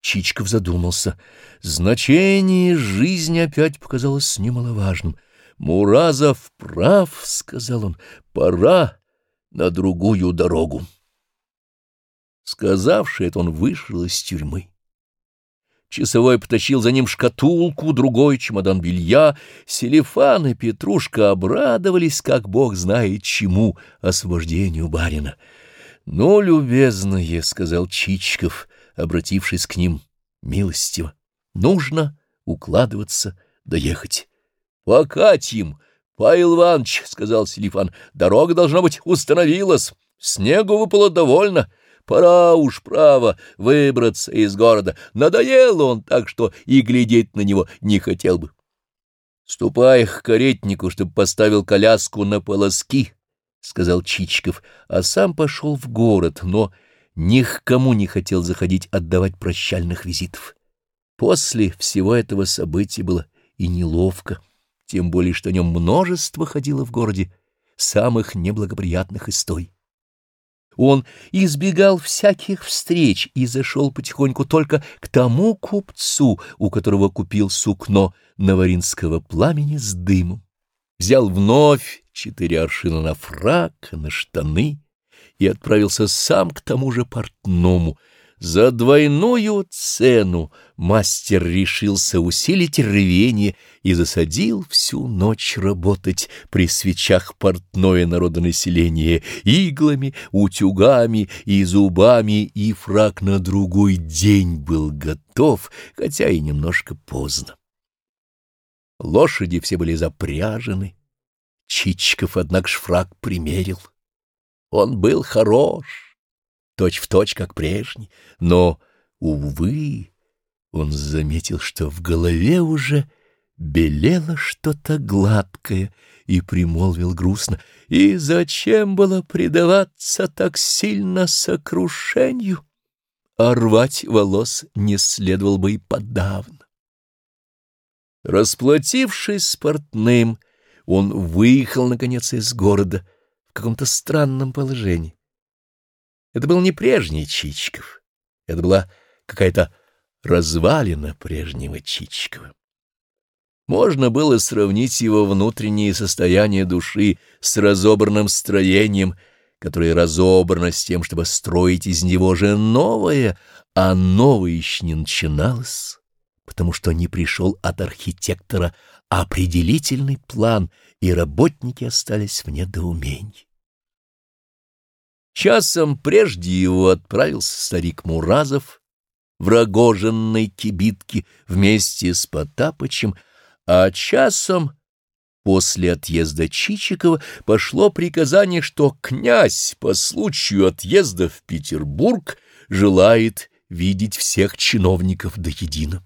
Чичков задумался. Значение жизни опять показалось немаловажным. «Муразов прав», — сказал он, — «пора на другую дорогу». Сказавший это, он вышел из тюрьмы. Часовой потащил за ним шкатулку, другой чемодан белья. Селифан и Петрушка обрадовались, как бог знает чему, освобождению барина. — Ну, любезные, — сказал Чичков, обратившись к ним милостиво, — нужно укладываться, доехать. — Покатим, Павел Иванович, — сказал Селифан, — дорога, должна быть, установилась, снегу выпало довольно. — Пора уж, право, выбраться из города. Надоел он так, что и глядеть на него не хотел бы. Ступай к каретнику, чтобы поставил коляску на полоски, — сказал Чичиков, а сам пошел в город, но ни к кому не хотел заходить отдавать прощальных визитов. После всего этого события было и неловко, тем более что о нем множество ходило в городе самых неблагоприятных историй. Он избегал всяких встреч и зашел потихоньку только к тому купцу, у которого купил сукно наваринского пламени с дымом. Взял вновь четыре аршина на фрак, на штаны и отправился сам к тому же портному — за двойную цену мастер решился усилить рвение и засадил всю ночь работать при свечах портное народонаселение иглами, утюгами и зубами, и фраг на другой день был готов, хотя и немножко поздно. Лошади все были запряжены. Чичиков, однако, фраг примерил. Он был хорош точь-в-точь, точь, как прежний, но, увы, он заметил, что в голове уже белело что-то гладкое, и примолвил грустно, «И зачем было предаваться так сильно сокрушению? А рвать волос не следовал бы и подавно». Расплатившись с портным, он выехал, наконец, из города в каком-то странном положении. Это был не прежний Чичиков, это была какая-то развалина прежнего Чичикова. Можно было сравнить его внутреннее состояние души с разобранным строением, которое разобрано с тем, чтобы строить из него же новое, а новое еще не начиналось, потому что не пришел от архитектора определительный план, и работники остались в недоумении. Часом прежде его отправился старик Муразов в рогоженной кибитке вместе с Потапычем, а часом после отъезда Чичикова пошло приказание, что князь по случаю отъезда в Петербург желает видеть всех чиновников до едино.